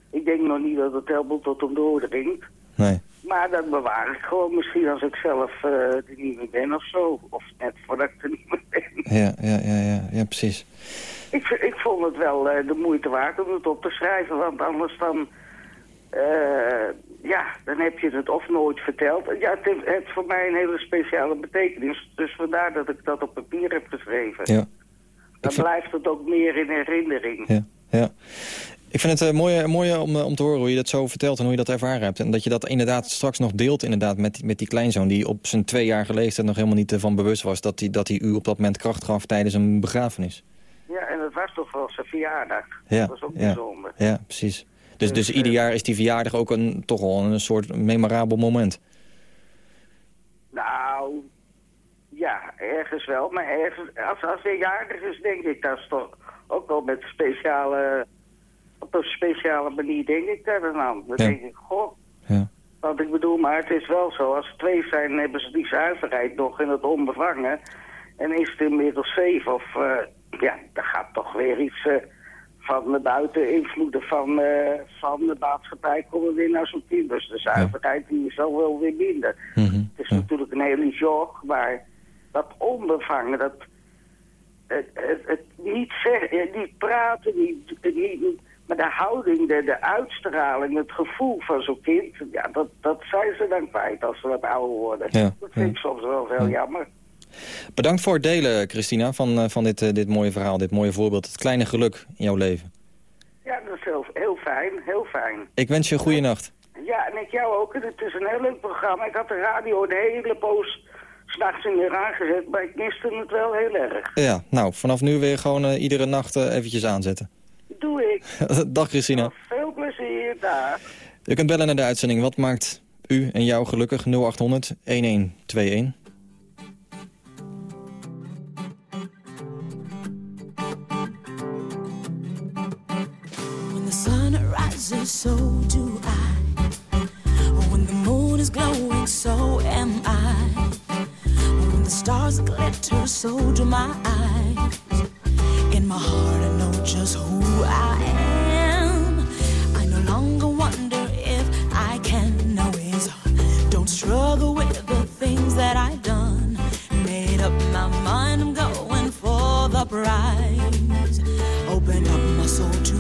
ik denk nog niet dat het helemaal tot hem doordringt. Nee. Maar dat bewaar ik gewoon misschien als ik zelf eh, er niet meer ben of zo. Of net voordat ik er niet meer ben. Ja, ja, ja, ja, ja precies. Ik, ik vond het wel eh, de moeite waard om het op te schrijven, want anders dan... eh, ja, dan heb je het of nooit verteld. Ja, het heeft, het heeft voor mij een hele speciale betekenis. Dus vandaar dat ik dat op papier heb geschreven. Ja. Dan vind- blijft het ook meer in herinnering. Ja, ja. Ik vind het uh, mooi, mooi om, eh, om te horen hoe je dat zo vertelt en hoe je dat ervaren hebt. En dat je dat inderdaad straks nog deelt inderdaad, met, met die kleinzoon... die op zijn tweejarige leeftijd nog helemaal niet ervan bewust was... dat hij dat hij u op dat moment kracht gaf tijdens een begrafenis. Ja, en het was toch wel zijn verjaardag. Ja, dat was ook ja, bijzonder. ja precies. Dus, dus ieder jaar is die verjaardag ook een, toch wel een soort memorabel moment. Nou, ja, ergens wel. Maar ergens, als, als hij jarig is, denk ik dat is toch ook wel met speciale... Op een speciale manier denk ik daar dan aan. Dan Ja. denk ik, goh. Ja. Want ik bedoel, maar het is wel zo. Als er twee zijn, hebben ze die zuiverheid nog in het onbevangen. En is het inmiddels zeven of... eh, ja, dan gaat toch weer iets... eh, van de buiteninvloeden van, eh, van de maatschappij komen weer naar zo'n kind. Dus de zuiverheid die is al wel weer minder. Mhm, Het is natuurlijk een hele jog, maar dat onbevangen, dat het, het, het niet, zeggen, eh, niet praten, niet, niet, maar de houding, de, de uitstraling, het gevoel van zo'n kind, ja, dat, dat zijn ze dan kwijt als ze wat ouder worden. Ja, dat vind ik soms wel heel jammer. Bedankt voor het delen, Christina, van, eh, van dit, eh, dit mooie verhaal, dit mooie voorbeeld. Het kleine geluk in jouw leven. Ja, dat is heel, heel fijn, heel fijn. Ik wens je een goede nacht. Ja, en ik jou ook. Het is een heel leuk programma. Ik had de radio een hele poos s'nachts in weer aangezet, maar ik miste het wel heel erg. Ja, nou, vanaf nu weer gewoon eh, iedere nacht eventjes aanzetten. Doe ik. Dag Christina. Veel plezier daar. U kunt bellen naar de uitzending. Wat maakt u en jou gelukkig? 0800 1121. Sun so do I. When the moon is glowing, so am I. When the stars glitter, so do my eyes. In my heart, I know just who I am. I no longer wonder if I can always. Don't struggle with the things that I've done. Made up my mind, I'm going for the prize. Open up my soul to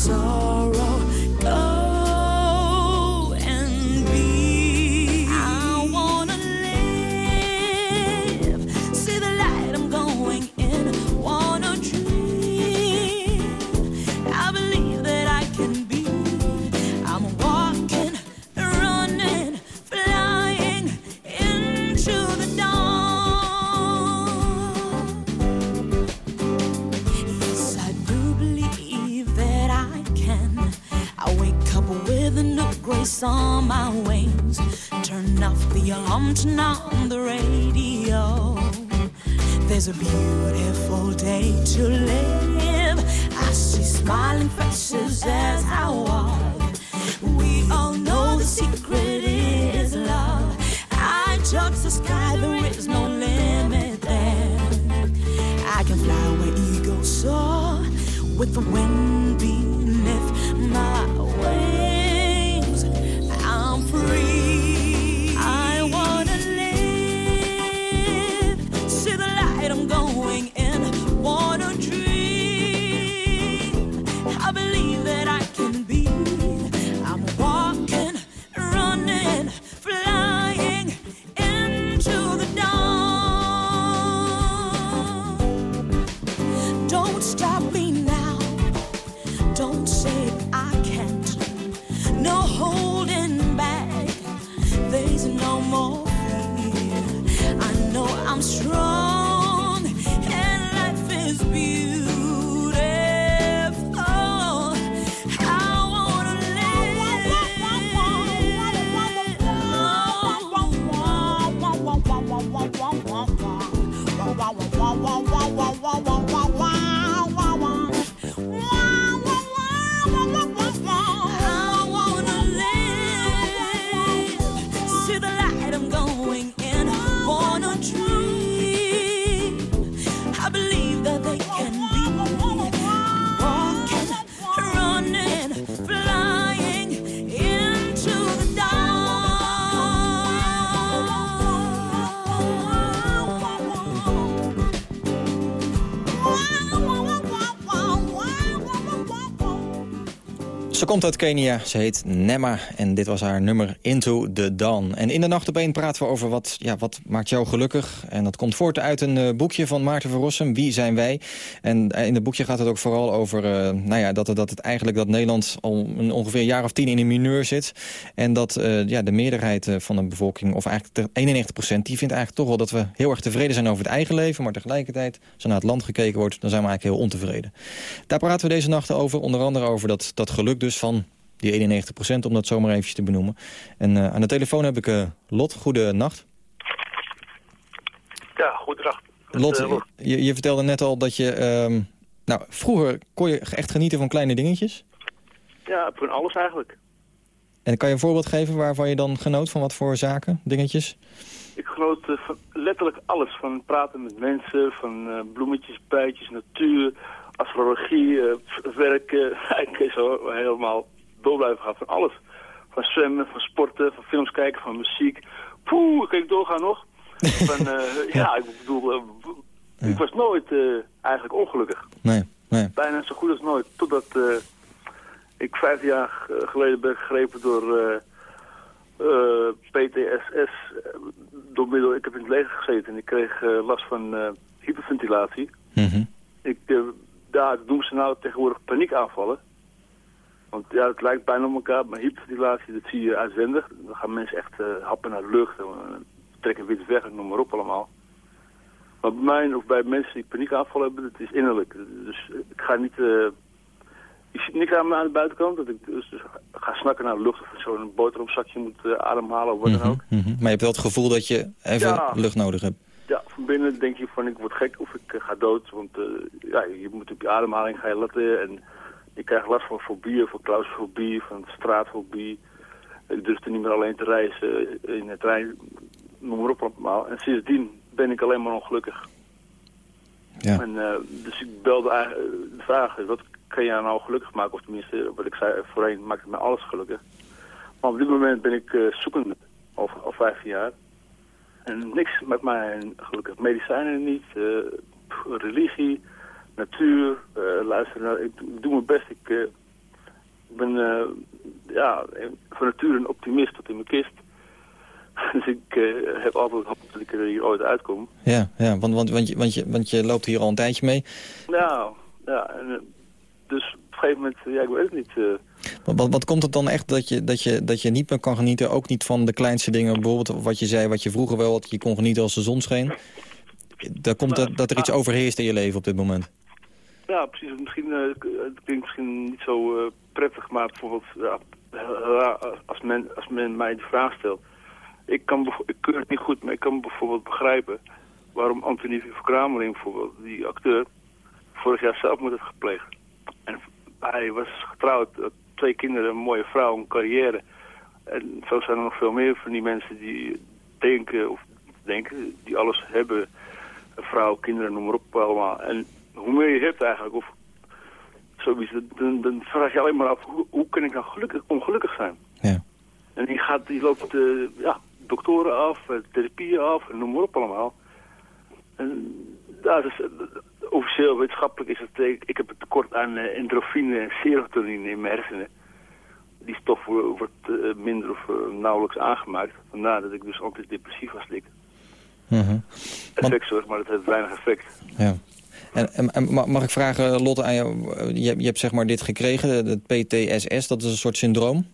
sorrow the komt uit Kenia, ze heet Nemma en dit was haar nummer Into the Dawn. En in de nacht op één praten we over wat, ja, wat maakt jou gelukkig. En dat komt voort uit een uh, boekje van Maarten van Rossum, Wie zijn wij? En uh, in het boekje gaat het ook vooral over uh, nou ja, dat, dat het eigenlijk dat Nederland al een, ongeveer een jaar of tien in een mineur zit. En dat ja, de meerderheid van de bevolking, of eigenlijk de 91 procent, die vindt eigenlijk toch wel dat we heel erg tevreden zijn over het eigen leven. Maar tegelijkertijd, als er naar het land gekeken wordt, dan zijn we eigenlijk heel ontevreden. Daar praten we deze nacht over, onder andere over dat, dat geluk dus van die 91 procent, om dat zomaar eventjes te benoemen. En uh, aan de telefoon heb ik uh, Lot. Goedenacht. Ja, goedendag. Lot, uh, je, je, vertelde net al dat je... Um, nou, vroeger kon je echt genieten van kleine dingetjes? Ja, van alles eigenlijk. En kan je een voorbeeld geven waarvan je dan genoot van wat voor zaken, dingetjes? Ik genoot van letterlijk alles. Van praten met mensen, van bloemetjes, bijtjes, natuur, astrologie, werken. Eigenlijk zo helemaal door blijven gaan van alles. Van zwemmen, van sporten, van films kijken, van muziek. Poeh, kan ik doorgaan nog? van, uh, ja. ik bedoel, uh, ja. ik was nooit uh, eigenlijk ongelukkig. Nee, nee. Bijna zo goed als nooit. Totdat ik vijf jaar geleden ben gegrepen door PTSS. door middel, ik heb in het leger gezeten en ik kreeg last van hyperventilatie. Mm -hmm. Ik, daar doen ze nou tegenwoordig paniekaanvallen. Want ja, het lijkt bijna op elkaar, maar hyperventilatie, dat zie je uitwendig. Dan gaan mensen echt uh, happen naar de lucht, en, uh, trekken wit weg en noem maar op allemaal. Maar bij mij of bij mensen die paniekaanval hebben, dat is innerlijk. Dus ik ga niet... Uh, je ziet niks aan me aan de buitenkant, dat ik dus, dus ga snakken naar de lucht of zo'n boterhamzakje moet ademhalen of wat dan ook. Mm -hmm. Maar je hebt wel het gevoel dat je even ja. lucht nodig hebt. Ja, van binnen denk je van ik word gek of ik ga dood, want ja, je moet op je ademhaling gaan letten en... Ik krijg last van fobieën, van claustrofobie, van straatfobie. Ik durfde niet meer alleen te reizen in de trein, noem maar op allemaal. En sindsdien ben ik alleen maar ongelukkig. Ja. En, uh, dus ik belde eigenlijk de vraag, wat kan jij nou gelukkig maken? Of tenminste, wat ik zei voorheen, maakt het mij alles gelukkig. Maar op dit moment ben ik uh, zoekende, al, al 15 jaar. En niks maakt mij gelukkig. Medicijnen niet, uh, religie, natuur, uh, luisteren naar, ik, doe mijn best. Ik, uh, ik ben ja, van nature een optimist tot in mijn kist. dus ik heb altijd hoop dat ik er hier ooit uitkom. Ja, ja want, want, want, je, want, je, want je loopt hier al een tijdje mee. Ja, ja en, dus op een gegeven moment, ja, ik weet het niet. Wat, wat, wat, komt het dan echt dat je, dat, je, dat je niet meer kan genieten, ook niet van de kleinste dingen, bijvoorbeeld wat je zei, wat je vroeger wel had, je kon genieten als de zon scheen? Daar komt dat, dat er iets overheerst in je leven op dit moment. Ja, precies. Misschien, uh, het klinkt misschien niet zo uh, prettig, maar bijvoorbeeld ja, als, men, als men mij de vraag stelt. Ik, kan ik keur het niet goed, maar ik kan bijvoorbeeld begrijpen waarom Anthony Verkrameling, bijvoorbeeld, die acteur, vorig jaar zelfmoord heeft gepleegd. Hij was getrouwd, twee kinderen, een mooie vrouw, een carrière. En zo zijn er nog veel meer van die mensen die denken, of denken, die alles hebben. Een vrouw, kinderen, noem maar op allemaal. En hoe meer je hebt eigenlijk, of zoiets, dan, dan vraag je alleen maar af, hoe, hoe kan ik nou gelukkig, ongelukkig zijn? Ja. En die, gaat, die loopt uh, ja, doktoren af, therapieën af, en noem maar op allemaal. En ja, dus, officieel wetenschappelijk is het, ik, ik heb het tekort aan uh, endorfine en serotonine in mijn hersenen. Die stof wordt uh, minder of nauwelijks aangemaakt. Vandaar dat ik dus antidepressiva slik. Mm -hmm. Effect, hoor, maar dat heeft weinig effect. Ja. En, en, en, mag ik vragen, Lotte, aan jou, je, je hebt zeg maar dit gekregen, het PTSS, dat is een soort syndroom?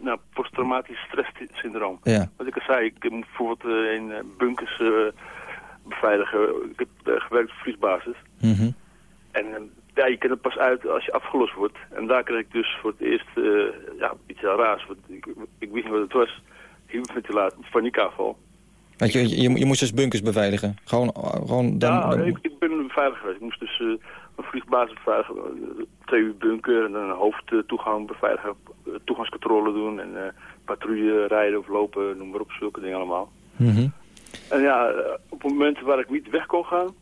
Nou, posttraumatisch stresssyndroom. Ja. Wat ik al zei, ik heb bijvoorbeeld in bunkers beveiligen. Ik heb uh, gewerkt op vliegbasis. Mm -hmm. En ja, je kent het pas uit als je afgelost wordt. En daar kreeg ik dus voor het eerst ja, iets heel raars. Want ik, ik wist niet wat het was. Hyperventilatie, paniekaanval. Want je, je, je moest dus bunkers beveiligen? Gewoon, gewoon dan, ja, dan... Ik, ik ben een beveiliger geweest. Ik moest dus uh, een vliegbasis beveiligen, twee uur bunker en een hoofdtoegang beveiligen, toegangscontrole doen en uh, patrouille rijden of lopen, noem maar op, zulke dingen allemaal. Mm -hmm. En ja, op momenten waar ik niet weg kon gaan,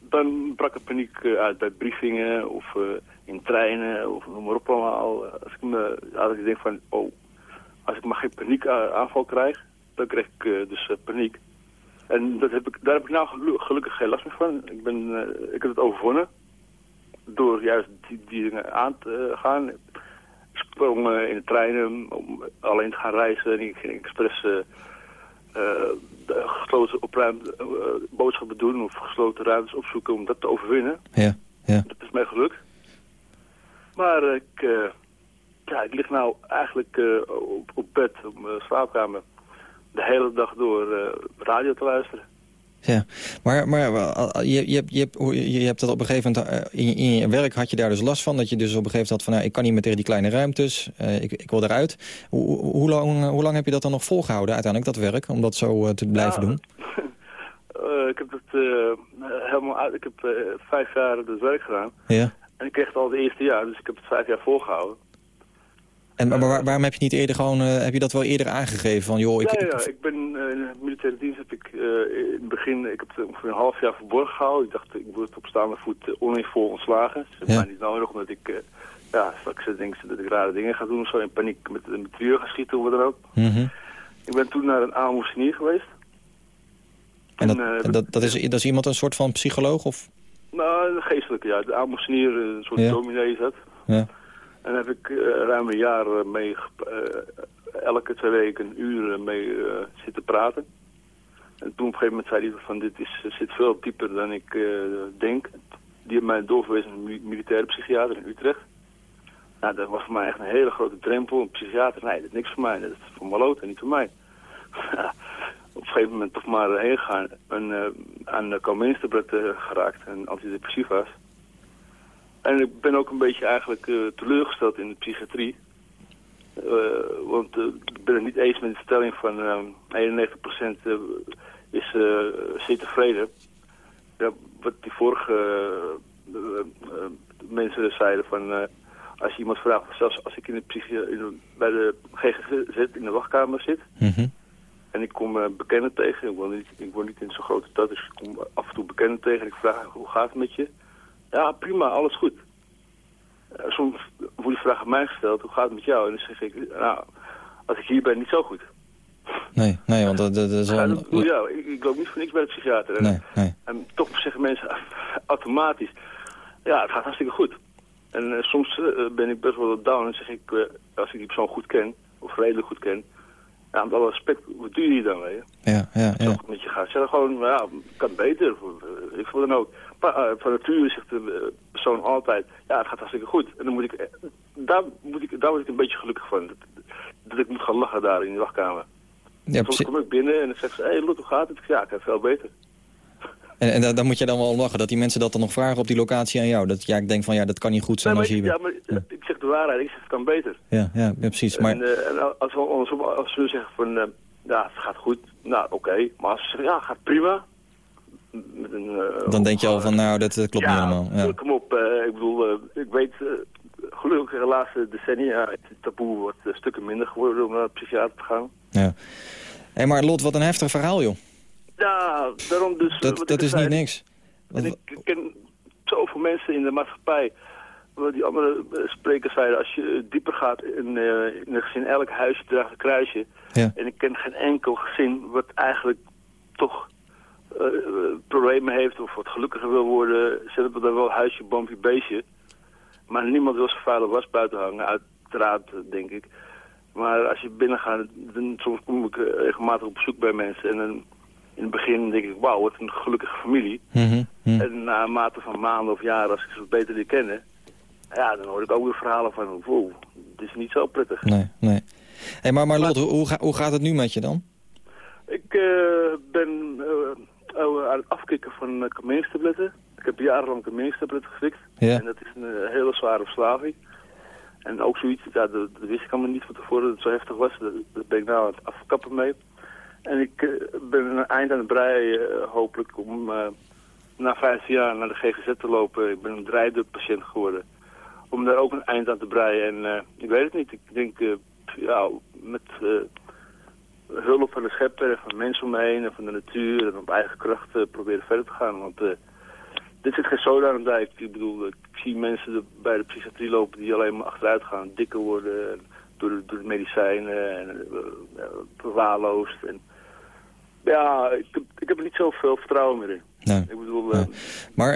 dan brak er paniek uit bij briefingen of uh, in treinen of noem maar op allemaal. Als ik, me, als ik denk van, oh, als ik maar geen paniekaanval krijg, dan kreeg ik dus paniek. En dat heb ik, daar heb ik nou gelu gelukkig geen last meer van. Ik, ben, ik heb het overwonnen door juist die, dingen aan te gaan. sprong eh, in de treinen om alleen te gaan reizen. En ik ging expres eh, eh, gesloten opruimd, eh, boodschappen doen of gesloten ruimtes opzoeken om dat te overwinnen. Ja, ja. Dat is mij gelukt. Maar ik, eh, ja, ik lig nou eigenlijk eh, op, op bed, op mijn slaapkamer, de hele dag door eh, radio te luisteren. Ja, maar, maar je, je, hebt- je, je hebt dat op een gegeven moment... uh, in, je- in je werk had je daar dus last van. Dat je dus op een gegeven moment had van... Nou, ik kan niet meer tegen die kleine ruimtes. uh, ik, ik wil eruit. Hoe, hoe- lang, hoe lang heb je dat dan nog volgehouden uiteindelijk, dat werk? Om dat zo uh, te blijven Ja, doen? Eh, ik heb het eh, helemaal uit. Ik heb eh, vijf jaar het werk gedaan. Ja. En ik kreeg het al het eerste jaar, dus ik heb het vijf jaar volgehouden. En maar, waar- waarom heb je niet eerder gewoon... uh, heb je dat wel eerder aangegeven? Van, joh, ik, ja, ja, ik- ben uh, in de militaire dienst heb ik uh, in het begin, ik heb het ongeveer een half jaar verborgen gehouden. Ik dacht, ik word op staande voet uh, oninvol ontslagen. Dat is Ja. mij niet nodig, omdat ik, ja, straks denk ze dat ik rare dingen ga doen of zo, in paniek met een meteor ga schieten of wat dan ook. Mhm. Ik ben toen naar een aalmoezenier geweest. En dat, En, eh, en dat, dat, is, dat is iemand een soort van psycholoog? Of? Nou, geestelijke, ja. De aalmoezenier, een soort Ja. dominee is dat. Ja. En heb ik eh, ruim een jaar eh, mee, eh, elke twee weken een uur mee zitten praten. En toen op een gegeven moment zei hij van dit is, zit veel dieper dan ik denk. Die heeft mij doorverwezen naar een mi- militaire psychiater in Utrecht. Nou, dat was voor mij echt een hele grote drempel. Een psychiater, nee, dat is niks voor mij. Dat is voor Maloot en niet voor mij. op een gegeven moment toch maar heen gegaan. En aan de Kalminsterbrug geraakt en antidepressiva's. En ik ben ook een beetje eigenlijk eh, teleurgesteld in de psychiatrie. Eh, want eh, ik ben het niet eens met de stelling van eh 91% eh, is zeer tevreden. Ja, wat die vorige mensen zeiden van... als je iemand vraagt, zelfs als ik in de psychi in de, bij de GGZ in de wachtkamer zit... Mhm. en ik kom uh, bekenden tegen, ik woon, niet, ik woon niet in zo'n grote stad, dus ik kom af en toe bekenden tegen en ik vraag hoe gaat het met je? Ja, prima, alles goed. Uh, soms wordt die vraag aan mij gesteld, hoe gaat het met jou? En dan zeg ik, nou, als ik hier ben, niet zo goed. Nee, nee, want dat, dat is bedoel, ja, ik, ik loop niet voor niks bij de psychiater. En, Nee, nee. en toch zeggen mensen automatisch, ja, het gaat hartstikke goed. En uh, soms uh, ben ik best wel down en zeg ik, uh, als ik die persoon goed ken, of redelijk goed ken, ja, met alle respect, wat doe je hier dan mee? Ja, ja, ja. Toch met je gaat zeggen gewoon, ja, kan beter, of, ik voel dan ook. Uh, van nature zegt de persoon altijd, ja, het gaat hartstikke goed. En dan moet ik, daar, moet ik, daar word ik een beetje gelukkig van, dat, dat ik moet gaan lachen daar in de wachtkamer. Ja, Soms kom ik binnen en dan zegt ze, hé hey, Lot, hoe gaat het? Ik zeg, ja, ik heb veel beter. En, en moet je dan wel lachen, dat die mensen dat dan nog vragen op die locatie aan jou. Dat ja, ik denk van, ja, dat kan niet goed zijn nee, als je... ja, maar ja. ik zeg de waarheid, ik zeg, het kan beter. Ja, ja, ja precies. Maar... En, uh, en als, als, als, als ze zeggen van, uh, ja, het gaat goed, nou, oké. Okay. Maar als ze zeggen, ja, het gaat prima. Met een, uh, dan denk je al van, nou, dat klopt ja, niet helemaal. Ja, kom op. ik bedoel, ik weet, gelukkig de laatste decennia is het taboe wat stukken minder geworden om naar de psychiater te gaan. Ja. Hé, maar Lot, wat een heftig verhaal, joh. Ja, daarom dus... Dat, dat is zei, niet niks. En ik ken zoveel mensen in de maatschappij... die andere sprekers zeiden... als je dieper gaat in, uh, in een gezin... elk huisje draagt een kruisje. Ja. En ik ken geen enkel gezin... wat eigenlijk toch problemen heeft... of wat gelukkiger wil worden. Ze hebben dan wel huisje, boompje, beestje. Maar niemand wil zijn vuile was buiten hangen. Uiteraard, denk ik. Maar als je binnen gaat... Dan, soms kom ik regelmatig op bezoek bij mensen... en dan in het begin denk ik, wauw, wat een gelukkige familie. Mm -hmm, mm. En na mate van maanden of jaren, als ik ze wat beter leer kennen... ja, dan hoor ik ook weer verhalen van, wow, het is niet zo prettig. Nee, nee. Hey, maar maar Lot, hoe, hoe, ga, hoe gaat het nu met je dan? Ik uh, ben uh, aan het afkicken van uh, kameentabletten. Ik heb jarenlang kameentabletten gefikt. Ja. En dat is een uh, hele zware verslaving. En ook zoiets, ja, dat, dat wist ik allemaal niet van tevoren dat het zo heftig was. Daar ben ik nou aan het afkappen mee. En ik uh, ben een eind aan het breien, hopelijk, om na 15 jaar naar de GGZ te lopen. Ik ben een draaidubbpatiënt geworden. Om daar ook een eind aan te breien. En ik weet het niet. Ik denk, ja, met hulp van de schepper en van mensen om me heen en van de natuur en op eigen kracht proberen verder te gaan. Want dit zit geen soda aan de dijk. Ik bedoel, ik zie mensen bij de psychiatrie lopen die alleen maar achteruit gaan, dikker worden... En, door de, door de medicijnen en uh, verwaarloosd. En, ja, ik, heb, ik heb er niet zoveel vertrouwen meer in. Nee. Ik bedoel... Nee. Maar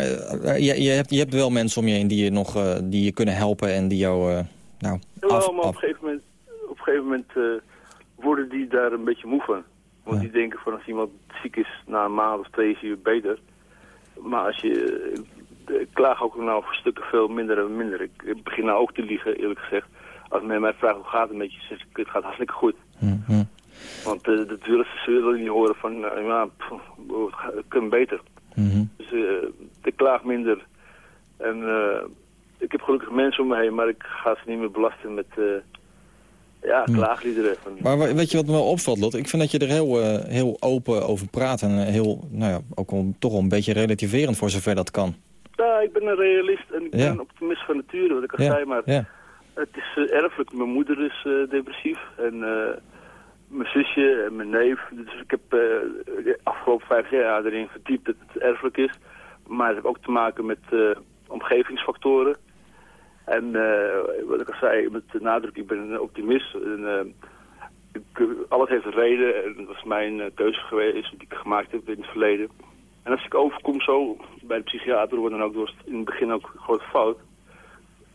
je, je, hebt, je hebt wel mensen om je heen die je nog die je kunnen helpen en die jou nou, af, maar op een gegeven moment, op een gegeven moment eh, worden die daar een beetje moe van. Want die denken van als iemand ziek is, na een maand of twee is hij weer beter. Maar als je, ik klaag ook nou voor stukken veel minder en minder. Ik, begin nou ook te liegen, eerlijk gezegd. Als men mij vraagt hoe gaat het met je, zeg ik het gaat hartstikke goed. Mhm. Want eh, dat willen ze, ze willen niet horen van, nou, ja, pff, het kan beter. Mhm. Dus eh, ik klaag minder. En eh, ik heb gelukkig mensen om me heen, maar ik ga ze niet meer belasten met ja, klaagliederen. Van, Maar weet je wat me wel opvalt, Lot? Ik vind dat je er heel, eh, heel open over praat. En eh, heel, nou ja, ook wel, toch wel een beetje relativerend voor zover dat kan. Ja, ik ben een realist en ik ben Ja. een optimist van nature, wat ik al Ja, zei. Maar ja. het is eh, erfelijk. Mijn moeder is depressief en mijn zusje en mijn neef. Dus ik heb de afgelopen vijf jaar erin verdiept dat het erfelijk is. Maar het heeft ook te maken met omgevingsfactoren. En eh, wat ik al zei, met de nadruk, ik ben een optimist. En, eh, alles heeft een reden en dat was mijn keuze geweest die ik gemaakt heb in het verleden. En als ik overkom zo bij de psychiater, wordt dan ook in het begin ook een grote fout.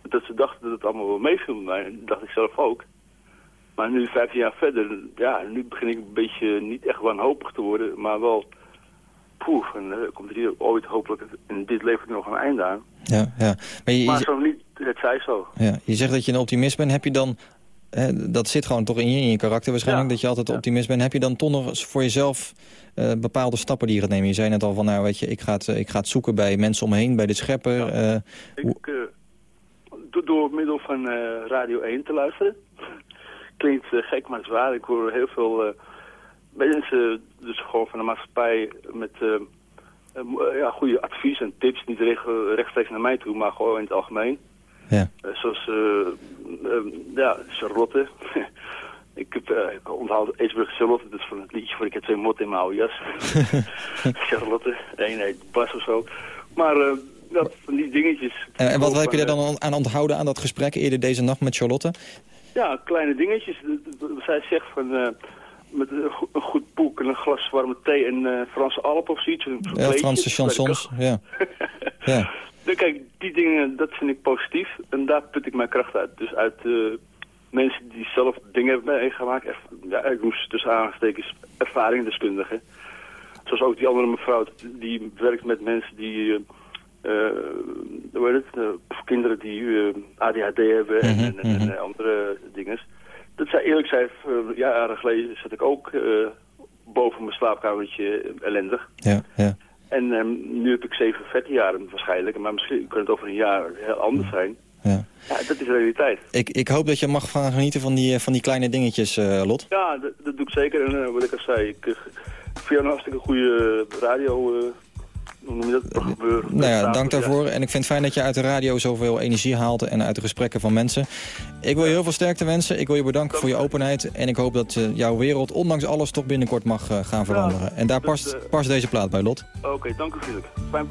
Dat ze dachten dat het allemaal wel meeviel met mij. Dat dacht ik zelf ook. Maar nu, vijftien jaar verder, ja, nu begin ik een beetje niet echt wanhopig te worden, maar wel, en eh, komt er hier ooit hopelijk in dit leven nog een einde aan. Ja, ja. Maar, je, Maar je, zo niet, het zij zo. ja, je zegt dat je een optimist bent. Heb je dan... hè, dat zit gewoon toch in je, in je karakter waarschijnlijk, dat je altijd optimist bent. Heb je dan toch nog voor jezelf eh, bepaalde stappen die je gaat nemen? Je zei net al van, nou weet je, ik ga het, eh, ik ga het zoeken bij mensen om me heen, bij de schepper. Ik, eh, door, middel van Radio 1 te luisteren. Klinkt gek, maar het is waar. Ik hoor heel veel mensen, dus gewoon van de maatschappij, met eh, eh, eh, ja, goede advies en tips. Niet recht, rechtstreeks naar mij toe, maar gewoon in het algemeen. Ja. Eh, zoals eh, eh, ja, Charlotte. ik, heb, eh, ik onthoud Eesburg Charlotte, dat is van het liedje voor ik heb twee motten in mijn oude jas. Charlotte, nee, nee, Bas of zo. Maar eh, ja, van die dingetjes. en, en wat heb je daar eh, dan aan onthouden aan dat gesprek eerder deze nacht met Charlotte? Ja, kleine dingetjes. Zij zegt van... eh, met een go- een goed boek en een glas warme thee en eh, Franse Alp of zoiets. Een Ja, Franse chansons, ja. ja. Nou, Kijk, die dingen, dat vind ik positief. En daar put ik mijn kracht uit. Dus uit eh, mensen die zelf dingen hebben meegemaakt. Ja, ik noem ze tussen aanstekens ervaringsdeskundigen. Zoals ook die andere mevrouw, die werkt met mensen die... eh, hoe heet het? kinderen die ADHD hebben en, Mhm, en, en, mhm. en andere dingen. Dat zij eerlijk zei, eh, jaren geleden zat ik ook eh, boven mijn slaapkamertje eh, ellendig. Ja, ja. En ehm, nu heb ik zeven vette jaren waarschijnlijk, maar misschien kan het over een jaar heel anders zijn. Ja. Ja, dat is de realiteit. Ik, ik hoop dat je mag gaan genieten van die, van die kleine dingetjes, Lot. Ja, dat, dat doe ik zeker. En wat ik al zei, ik eh, vind jou een hartstikke goede radio, hoe noem je dat, programmeur. Nou ja, dank daarvoor. En ik vind het fijn dat je uit de radio zoveel energie haalt en uit de gesprekken van mensen. Ik wil je heel veel sterkte wensen. Ik wil je bedanken voor je openheid. En ik hoop dat eh, jouw wereld, ondanks alles, toch binnenkort mag eh, gaan veranderen. En daar dus, past, eh, past deze plaat bij, Lot. Oké, dank u vriendelijk. Fijn,